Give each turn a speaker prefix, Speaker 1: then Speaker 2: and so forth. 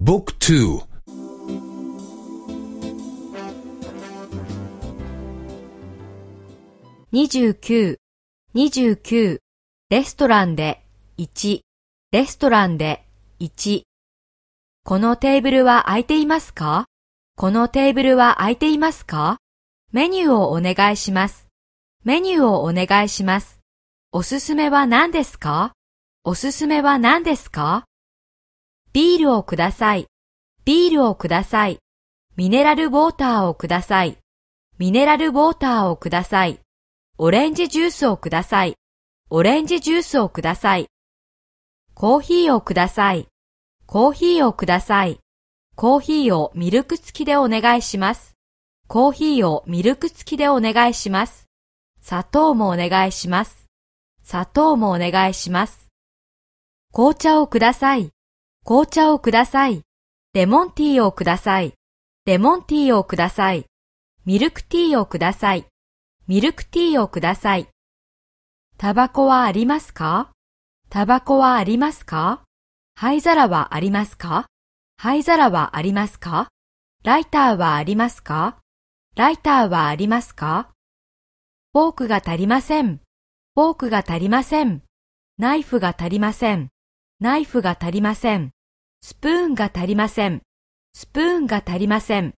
Speaker 1: Book 2
Speaker 2: 29, 29レストランで1レストランで1このテーブルは空いていますか？このテーブルは空いていますか？メニューをお願いします。メニューをお願いします。おすすめは何ですか？おすすめは何ですか？ビールをください。ビールをください。ミネラルウォーターをください。ミネラルウォーターをください。オレンジジュースをください。オレンジジュースをください。コーヒーをください。コーヒーをください。コーヒーをミルク付きでお願いします。コーヒーをミルク付きでお願いします。砂糖もお願いします。砂糖もお願いします。紅茶をください。紅茶をください。レモンティーをください。レモンティーをください。ミルクティーをください。ミルクティーをください。タバコはありますか？タバコはありますか？灰皿はありますか？灰皿はありますか？ライターはありますか？ライターはありますか？フォークが足りません。フォークが足りません。ナイフが足りません。ナイフが足りません。スプーンが足りません。スプーンが足りません。